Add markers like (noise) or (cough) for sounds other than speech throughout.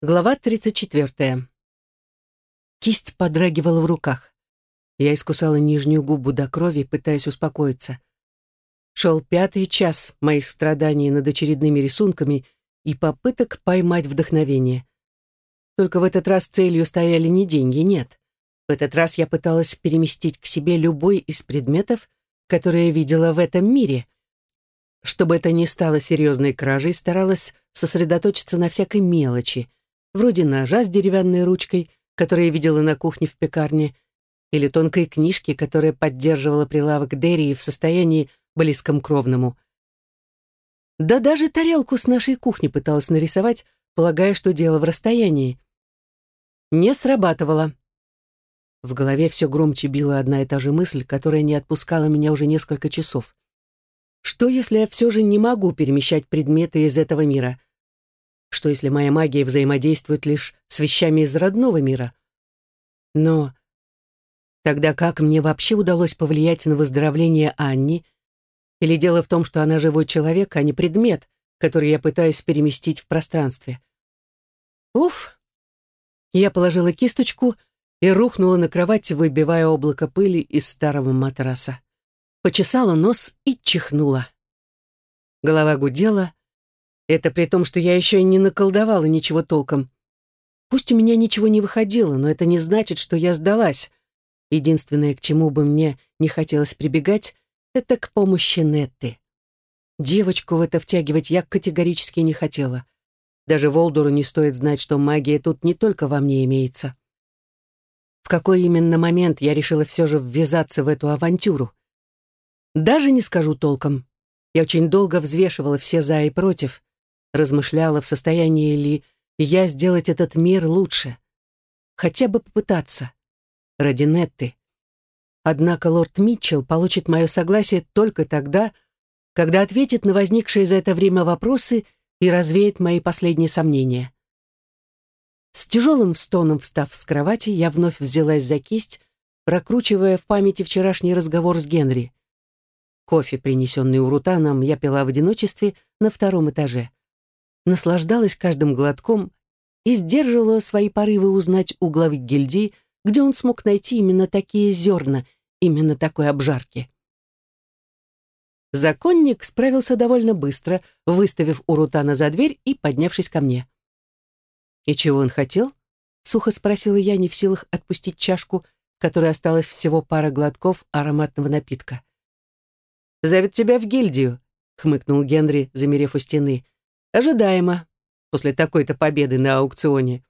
Глава 34. Кисть подрагивала в руках. Я искусала нижнюю губу до крови, пытаясь успокоиться. Шел пятый час моих страданий над очередными рисунками и попыток поймать вдохновение. Только в этот раз целью стояли не деньги, нет. В этот раз я пыталась переместить к себе любой из предметов, которые я видела в этом мире. Чтобы это не стало серьезной кражей, старалась сосредоточиться на всякой мелочи — вроде ножа с деревянной ручкой, который я видела на кухне в пекарне, или тонкой книжки, которая поддерживала прилавок Дерри в состоянии близком к ровному. Да даже тарелку с нашей кухни пыталась нарисовать, полагая, что дело в расстоянии. Не срабатывало. В голове все громче била одна и та же мысль, которая не отпускала меня уже несколько часов. Что, если я все же не могу перемещать предметы из этого мира? Что если моя магия взаимодействует лишь с вещами из родного мира? Но тогда как мне вообще удалось повлиять на выздоровление Анни? Или дело в том, что она живой человек, а не предмет, который я пытаюсь переместить в пространстве? Уф! Я положила кисточку и рухнула на кровать, выбивая облако пыли из старого матраса. Почесала нос и чихнула. Голова гудела, это при том, что я еще и не наколдовала ничего толком. Пусть у меня ничего не выходило, но это не значит, что я сдалась. Единственное, к чему бы мне не хотелось прибегать, это к помощи Нетты. Девочку в это втягивать я категорически не хотела. Даже Волдуру не стоит знать, что магия тут не только во мне имеется. В какой именно момент я решила все же ввязаться в эту авантюру? Даже не скажу толком. Я очень долго взвешивала все «за» и «против», размышляла, в состоянии ли я сделать этот мир лучше. Хотя бы попытаться. Ради Нетты. Однако лорд Митчелл получит мое согласие только тогда, когда ответит на возникшие за это время вопросы и развеет мои последние сомнения. С тяжелым стоном встав с кровати, я вновь взялась за кисть, прокручивая в памяти вчерашний разговор с Генри. Кофе, принесенный Урутаном, я пила в одиночестве на втором этаже наслаждалась каждым глотком и сдерживала свои порывы узнать у главы гильдии, где он смог найти именно такие зерна, именно такой обжарки. Законник справился довольно быстро, выставив Урутана за дверь и поднявшись ко мне. «И чего он хотел?» — сухо спросила я, не в силах отпустить чашку, в которой осталось всего пара глотков ароматного напитка. «Зовет тебя в гильдию», — хмыкнул Генри, замерев у стены. Ожидаемо, после такой-то победы на аукционе.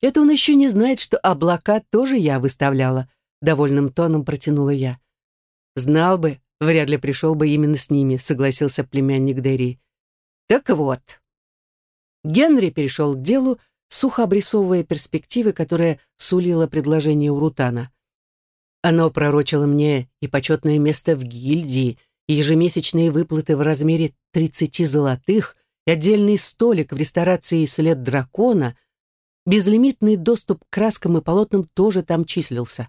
Это он еще не знает, что облака тоже я выставляла, довольным тоном протянула я. Знал бы, вряд ли пришел бы именно с ними, согласился племянник Дерри. Так вот. Генри перешел к делу, сухо обрисовывая перспективы, которые сулило предложение Урутана. Оно пророчило мне и почетное место в гильдии, и ежемесячные выплаты в размере 30 золотых, и отдельный столик в ресторации «След дракона», безлимитный доступ к краскам и полотнам тоже там числился.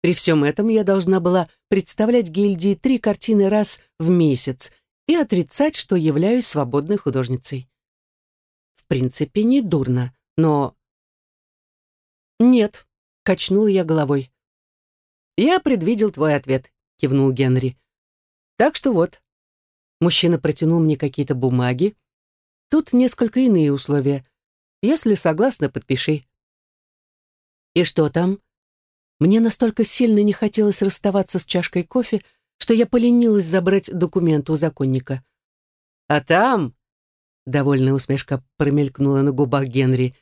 При всем этом я должна была представлять гильдии три картины раз в месяц и отрицать, что являюсь свободной художницей. В принципе, не дурно, но... «Нет», — качнула я головой. «Я предвидел твой ответ», — кивнул Генри. «Так что вот». Мужчина протянул мне какие-то бумаги, Тут несколько иные условия. Если согласна, подпиши. И что там? Мне настолько сильно не хотелось расставаться с чашкой кофе, что я поленилась забрать документ у законника. А там, довольная усмешка промелькнула на губах Генри,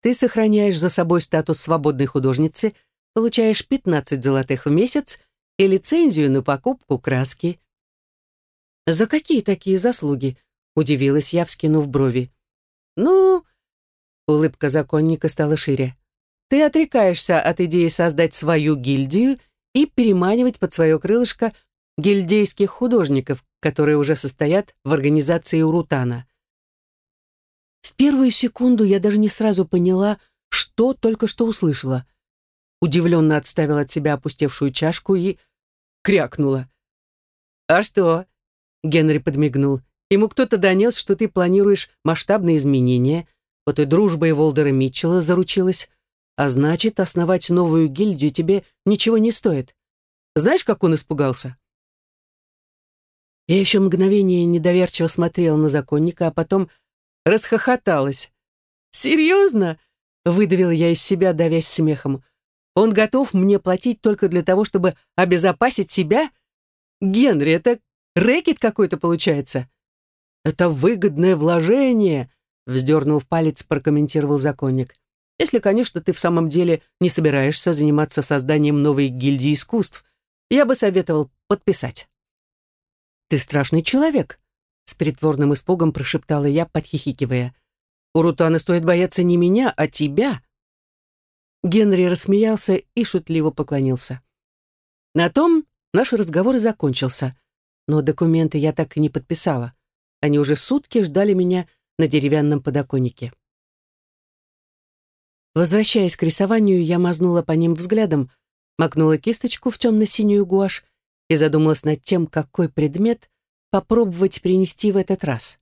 ты сохраняешь за собой статус свободной художницы, получаешь 15 золотых в месяц и лицензию на покупку краски. За какие такие заслуги? Удивилась я, вскинув брови. «Ну...» Улыбка законника стала шире. «Ты отрекаешься от идеи создать свою гильдию и переманивать под свое крылышко гильдейских художников, которые уже состоят в организации Урутана». В первую секунду я даже не сразу поняла, что только что услышала. Удивленно отставила от себя опустевшую чашку и крякнула. «А что?» — Генри подмигнул. Ему кто-то донес, что ты планируешь масштабные изменения, Вот и дружба Волдера Митчелла заручилась, а значит, основать новую гильдию тебе ничего не стоит. Знаешь, как он испугался?» Я еще мгновение недоверчиво смотрела на законника, а потом расхохоталась. «Серьезно?» — выдавила я из себя, давясь смехом. «Он готов мне платить только для того, чтобы обезопасить себя? Генри, это рэкет какой-то получается?» «Это выгодное вложение», — вздернув палец, прокомментировал законник. «Если, конечно, ты в самом деле не собираешься заниматься созданием новой гильдии искусств, я бы советовал подписать». «Ты страшный человек», — с притворным испугом прошептала я, подхихикивая. «У Рутана стоит бояться не меня, а тебя». Генри рассмеялся и шутливо поклонился. На том наш разговор и закончился, но документы я так и не подписала. Они уже сутки ждали меня на деревянном подоконнике. Возвращаясь к рисованию, я мазнула по ним взглядом, макнула кисточку в темно-синюю гуашь и задумалась над тем, какой предмет попробовать принести в этот раз.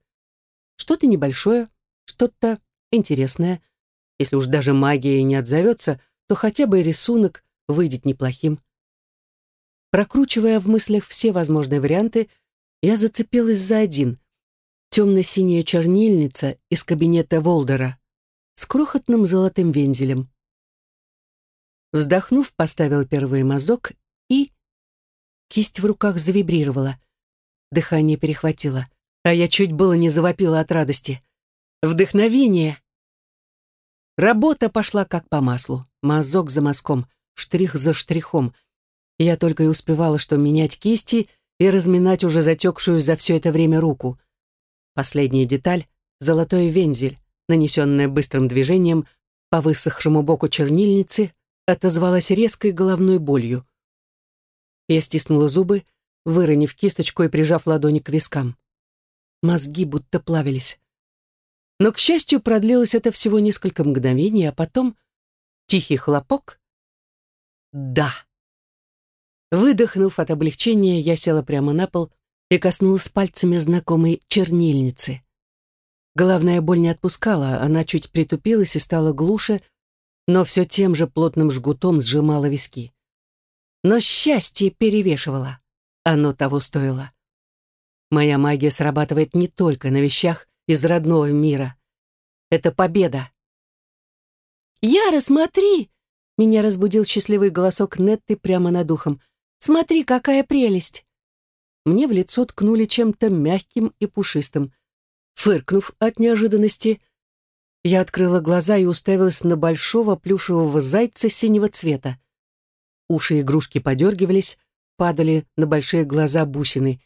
Что-то небольшое, что-то интересное. Если уж даже магия не отзовется, то хотя бы рисунок выйдет неплохим. Прокручивая в мыслях все возможные варианты, я зацепилась за один темно-синяя чернильница из кабинета Волдера с крохотным золотым вензелем. Вздохнув, поставил первый мазок и... Кисть в руках завибрировала. Дыхание перехватило, а я чуть было не завопила от радости. Вдохновение! Работа пошла как по маслу. Мазок за мазком, штрих за штрихом. Я только и успевала, что менять кисти и разминать уже затекшую за все это время руку — Последняя деталь — золотой вензель, нанесенная быстрым движением по высохшему боку чернильницы, отозвалась резкой головной болью. Я стиснула зубы, выронив кисточку и прижав ладони к вискам. Мозги будто плавились. Но, к счастью, продлилось это всего несколько мгновений, а потом тихий хлопок. Да. Выдохнув от облегчения, я села прямо на пол, и коснулась пальцами знакомой чернильницы. Головная боль не отпускала, она чуть притупилась и стала глуше, но все тем же плотным жгутом сжимала виски. Но счастье перевешивало. Оно того стоило. Моя магия срабатывает не только на вещах из родного мира. Это победа. «Яра, смотри!» Меня разбудил счастливый голосок Нетты прямо над ухом. «Смотри, какая прелесть!» Мне в лицо ткнули чем-то мягким и пушистым. Фыркнув от неожиданности, я открыла глаза и уставилась на большого плюшевого зайца синего цвета. Уши игрушки подергивались, падали на большие глаза бусины.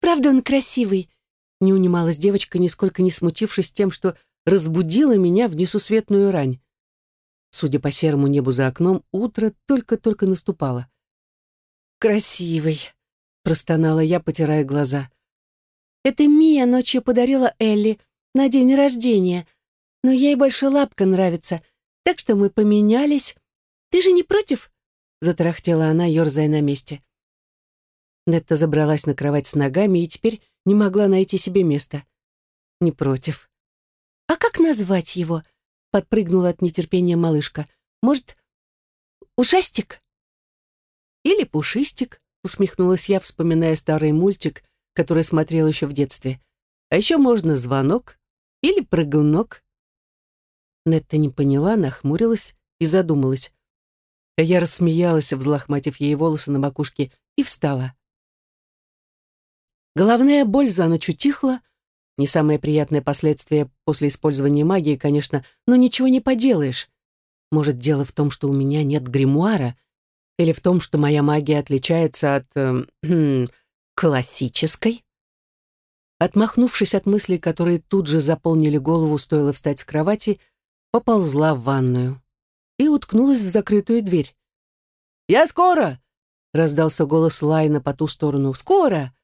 «Правда он красивый?» — не унималась девочка, нисколько не смутившись тем, что разбудила меня в несусветную рань. Судя по серому небу за окном, утро только-только наступало. «Красивый», простонала я, потирая глаза. «Это Мия ночью подарила Элли на день рождения, но ей больше лапка нравится, так что мы поменялись. Ты же не против?» затарахтела она, ерзая на месте. Нетта забралась на кровать с ногами и теперь не могла найти себе места. «Не против». «А как назвать его?» подпрыгнула от нетерпения малышка. «Может, ушастик?» «Или пушистик», усмехнулась я, вспоминая старый мультик, который смотрел еще в детстве. А еще можно звонок или прыгунок. Нетта не поняла, нахмурилась и задумалась. А я рассмеялась, взлохматив ей волосы на макушке, и встала. Головная боль за ночь утихла, не самое приятное последствие после использования магии, конечно, но ничего не поделаешь. Может, дело в том, что у меня нет гримуара, или в том, что моя магия отличается от... Э, (clears throat) классической? Отмахнувшись от мыслей, которые тут же заполнили голову, стоило встать с кровати, поползла в ванную и уткнулась в закрытую дверь. «Я скоро!» — раздался голос Лайна по ту сторону. «Скоро!»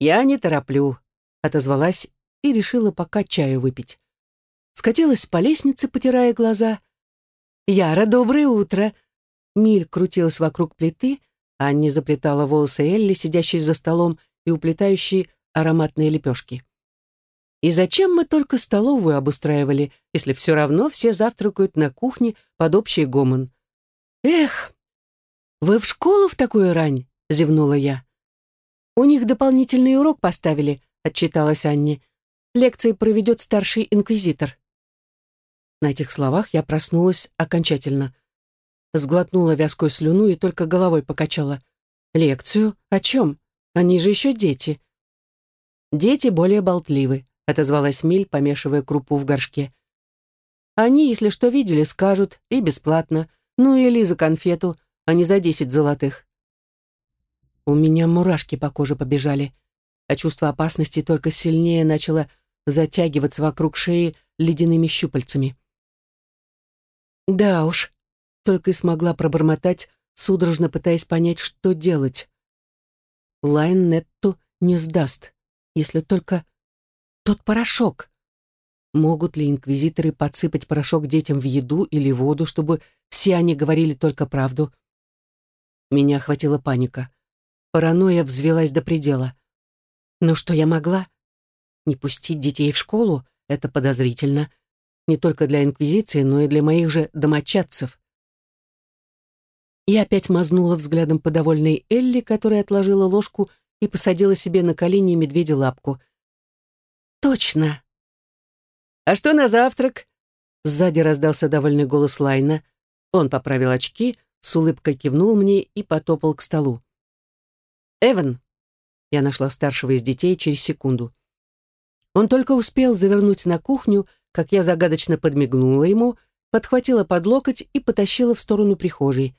«Я не тороплю», — отозвалась и решила пока чаю выпить. Скатилась по лестнице, потирая глаза. «Яра, доброе утро!» Миль крутилась вокруг плиты, а Анни заплетала волосы Элли, сидящей за столом и уплетающей ароматные лепешки. И зачем мы только столовую обустраивали, если все равно все завтракают на кухне под общий гомон? Эх, вы в школу в такую рань? Зевнула я. У них дополнительный урок поставили, отчиталась Анни. Лекции проведет старший инквизитор. На этих словах я проснулась окончательно. Сглотнула вязкую слюну и только головой покачала. Лекцию? О чем? Они же еще дети. Дети более болтливы, — отозвалась Миль, помешивая крупу в горшке. «Они, если что видели, скажут, и бесплатно. Ну или за конфету, а не за десять золотых». У меня мурашки по коже побежали, а чувство опасности только сильнее начало затягиваться вокруг шеи ледяными щупальцами. «Да уж», — только и смогла пробормотать, судорожно пытаясь понять, что делать. Лайн Нетту не сдаст, если только тот порошок. Могут ли инквизиторы подсыпать порошок детям в еду или воду, чтобы все они говорили только правду? Меня охватила паника. Паранойя взвелась до предела. Но что я могла? Не пустить детей в школу — это подозрительно. Не только для инквизиции, но и для моих же домочадцев. Я опять мазнула взглядом по довольной Элли, которая отложила ложку и посадила себе на колени медведя лапку — Точно. А что на завтрак? Сзади раздался довольный голос Лайна. Он поправил очки, с улыбкой кивнул мне и потопал к столу. Эван. Я нашла старшего из детей через секунду. Он только успел завернуть на кухню, как я загадочно подмигнула ему, подхватила под локоть и потащила в сторону прихожей.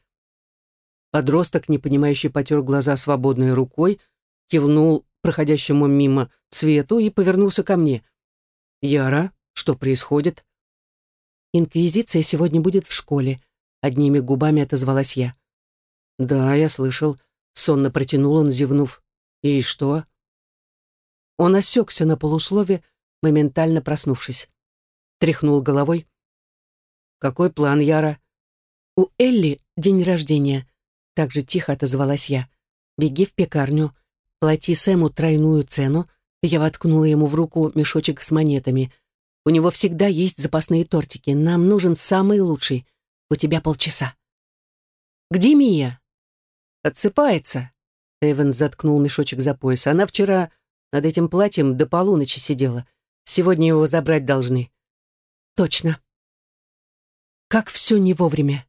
Подросток, непонимающий, потер глаза свободной рукой, кивнул проходящему мимо цвету и повернулся ко мне. «Яра, что происходит?» «Инквизиция сегодня будет в школе», — одними губами отозвалась я. «Да, я слышал», — сонно протянул он, зевнув. «И что?» Он осекся на полуслове, моментально проснувшись. Тряхнул головой. «Какой план, Яра?» «У Элли день рождения», — так же тихо отозвалась я. «Беги в пекарню, Плати Сэму тройную цену. Я воткнула ему в руку мешочек с монетами. У него всегда есть запасные тортики. Нам нужен самый лучший. У тебя полчаса. Где Мия? Отсыпается. Эван заткнул мешочек за пояс. Она вчера над этим платьем до полуночи сидела. Сегодня его забрать должны. Точно. Как все не вовремя.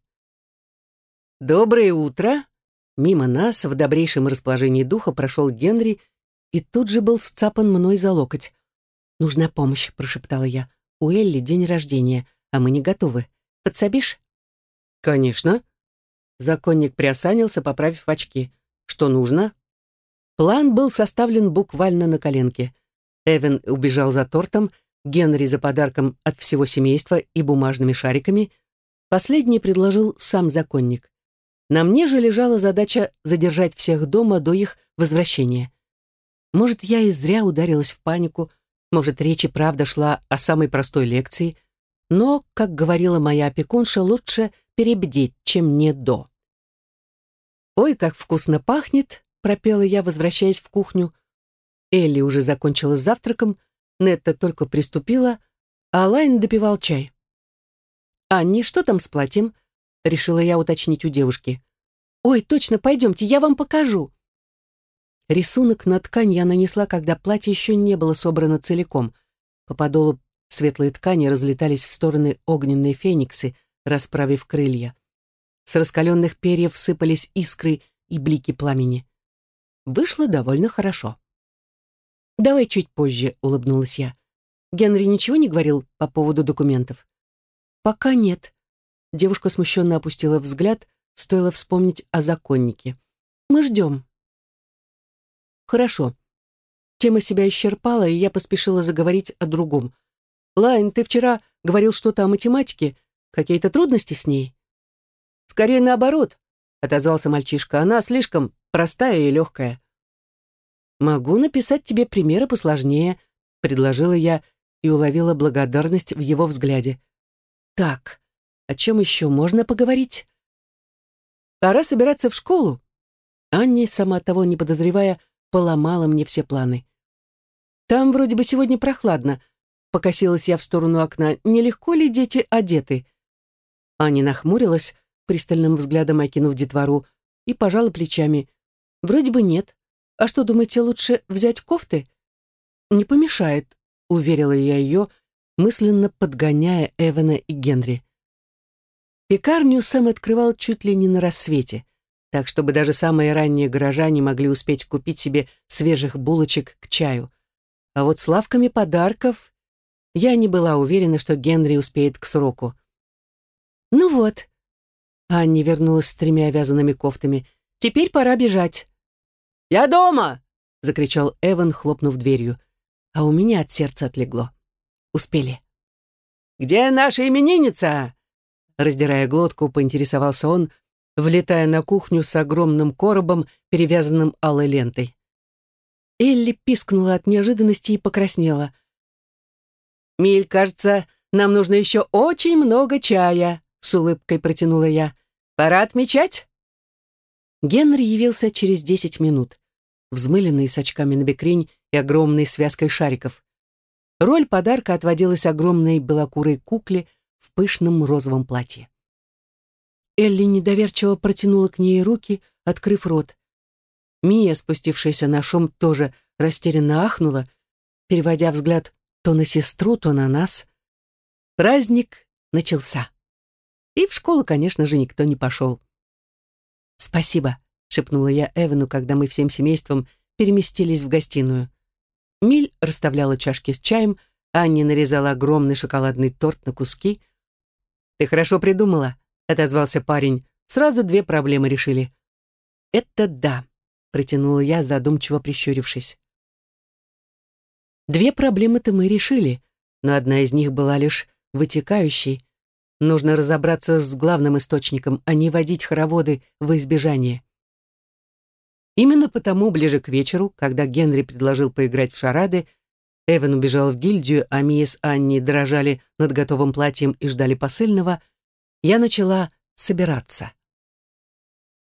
«Доброе утро!» Мимо нас, в добрейшем расположении духа, прошел Генри и тут же был сцапан мной за локоть. «Нужна помощь», — прошептала я. «У Элли день рождения, а мы не готовы. Подсобишь?» «Конечно». Законник приосанился, поправив очки. «Что нужно?» План был составлен буквально на коленке. Эван убежал за тортом, Генри за подарком от всего семейства и бумажными шариками. Последний предложил сам законник. На мне же лежала задача задержать всех дома до их возвращения. Может, я и зря ударилась в панику, может, речь и правда шла о самой простой лекции, но, как говорила моя опекунша, лучше перебдеть, чем не до. «Ой, как вкусно пахнет!» — пропела я, возвращаясь в кухню. Элли уже закончила с завтраком, Нетта только приступила, а Лайн допивал чай. «Анни, что там с платьем?» Решила я уточнить у девушки. «Ой, точно, пойдемте, я вам покажу». Рисунок на ткань я нанесла, когда платье еще не было собрано целиком. По подолу светлые ткани разлетались в стороны огненные фениксы, расправив крылья. С раскаленных перьев сыпались искры и блики пламени. Вышло довольно хорошо. «Давай чуть позже», — улыбнулась я. «Генри ничего не говорил по поводу документов?» «Пока нет», Девушка смущенно опустила взгляд, стоило вспомнить о законнике. «Мы ждем». «Хорошо». Тема себя исчерпала, и я поспешила заговорить о другом. «Лайн, ты вчера говорил что-то о математике. Какие-то трудности с ней?» «Скорее наоборот», — отозвался мальчишка. «Она слишком простая и легкая». «Могу написать тебе примеры посложнее», — предложила я и уловила благодарность в его взгляде. «Так, о чем еще можно поговорить? Пора собираться в школу. Анни, сама того не подозревая, поломала мне все планы. Там вроде бы сегодня прохладно. Покосилась я в сторону окна. Нелегко ли дети одеты? Аня нахмурилась, пристальным взглядом окинув детвору, и пожала плечами. Вроде бы нет. А что, думаете, лучше взять кофты? Не помешает, уверила я ее, мысленно подгоняя Эвана и Генри. Пекарню Сэм открывал чуть ли не на рассвете, так чтобы даже самые ранние горожане могли успеть купить себе свежих булочек к чаю. А вот с лавками подарков я не была уверена, что Генри успеет к сроку. «Ну вот», — Анни вернулась с тремя вязаными кофтами, — «теперь пора бежать». «Я дома!» — закричал Эван, хлопнув дверью. А у меня от сердца отлегло. Успели. «Где наша именинница?» Раздирая глотку, поинтересовался он, влетая на кухню с огромным коробом, перевязанным алой лентой. Элли пискнула от неожиданности и покраснела. «Миль, кажется, нам нужно еще очень много чая», — с улыбкой протянула я. «Пора отмечать?» Генри явился через десять минут, взмыленный с очками на бекрень и огромной связкой шариков. Роль подарка отводилась огромной белокурой кукле в пышном розовом платье. Элли недоверчиво протянула к ней руки, открыв рот. Мия, спустившаяся на шум, тоже растерянно ахнула, переводя взгляд то на сестру, то на нас. Праздник начался. И в школу, конечно же, никто не пошел. «Спасибо», — шепнула я Эвану, когда мы всем семейством переместились в гостиную. Миль расставляла чашки с чаем, Анни нарезала огромный шоколадный торт на куски. «Ты хорошо придумала», — отозвался парень. «Сразу две проблемы решили». «Это да», — протянула я, задумчиво прищурившись. Две проблемы-то мы решили, но одна из них была лишь вытекающей, Нужно разобраться с главным источником, а не водить хороводы в избежание. Именно потому ближе к вечеру, когда Генри предложил поиграть в шарады, Эван убежал в гильдию, а Мия с Анни дрожали над готовым платьем и ждали посыльного, я начала собираться.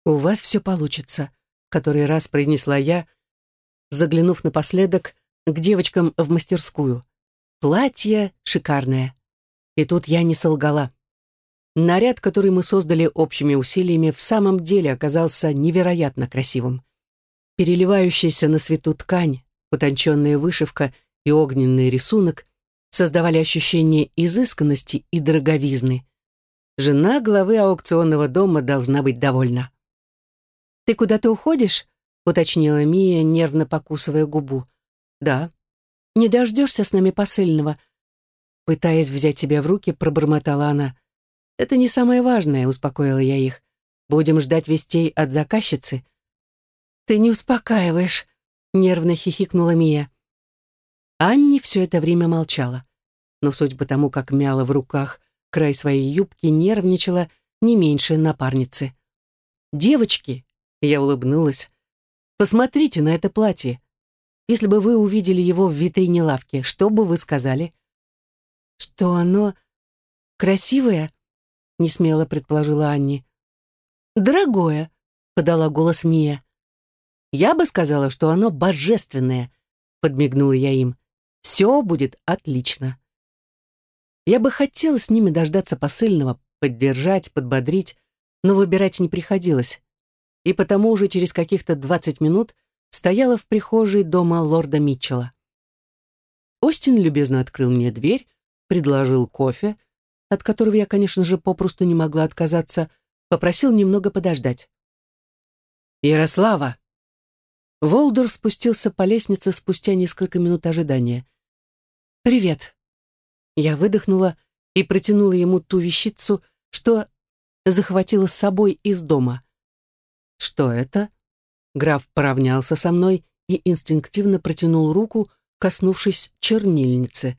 «У вас все получится», — который раз произнесла я, заглянув напоследок к девочкам в мастерскую. «Платье шикарное». И тут я не солгала. Наряд, который мы создали общими усилиями, в самом деле оказался невероятно красивым. Переливающаяся на свету ткань, утонченная вышивка и огненный рисунок создавали ощущение изысканности и дороговизны. Жена главы аукционного дома должна быть довольна. «Ты куда-то уходишь?» — уточнила Мия, нервно покусывая губу. «Да». «Не дождешься с нами посыльного?» Пытаясь взять себя в руки, пробормотала она. «Это не самое важное», — успокоила я их. «Будем ждать вестей от заказчицы». «Ты не успокаиваешь», — нервно хихикнула Мия. Анни все это время молчала, но, судя по тому, как мяла в руках край своей юбки, нервничала не меньше напарницы. «Девочки», — я улыбнулась, — «посмотрите на это платье. Если бы вы увидели его в витрине лавки, что бы вы сказали?» «Что оно красивое?» не смело предположила Анни. «Дорогое», — подала голос Мия. «Я бы сказала, что оно божественное», — подмигнула я им. «Все будет отлично». Я бы хотела с ними дождаться посыльного, поддержать, подбодрить, но выбирать не приходилось. И потому уже через каких-то двадцать минут стояла в прихожей дома лорда Митчелла. Остин любезно открыл мне дверь, предложил кофе, от которого я, конечно же, попросту не могла отказаться, попросил немного подождать. «Ярослава!» Волдер спустился по лестнице спустя несколько минут ожидания. «Привет!» Я выдохнула и протянула ему ту вещицу, что захватила с собой из дома. «Что это?» Граф поравнялся со мной и инстинктивно протянул руку, коснувшись чернильницы.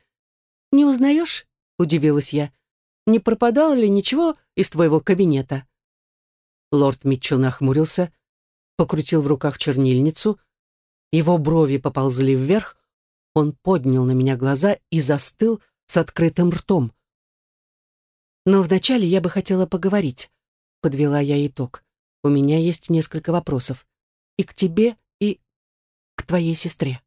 «Не узнаешь?» — удивилась я не пропадало ли ничего из твоего кабинета?» Лорд Митчелл нахмурился, покрутил в руках чернильницу, его брови поползли вверх, он поднял на меня глаза и застыл с открытым ртом. «Но вначале я бы хотела поговорить», — подвела я итог. «У меня есть несколько вопросов. И к тебе, и к твоей сестре».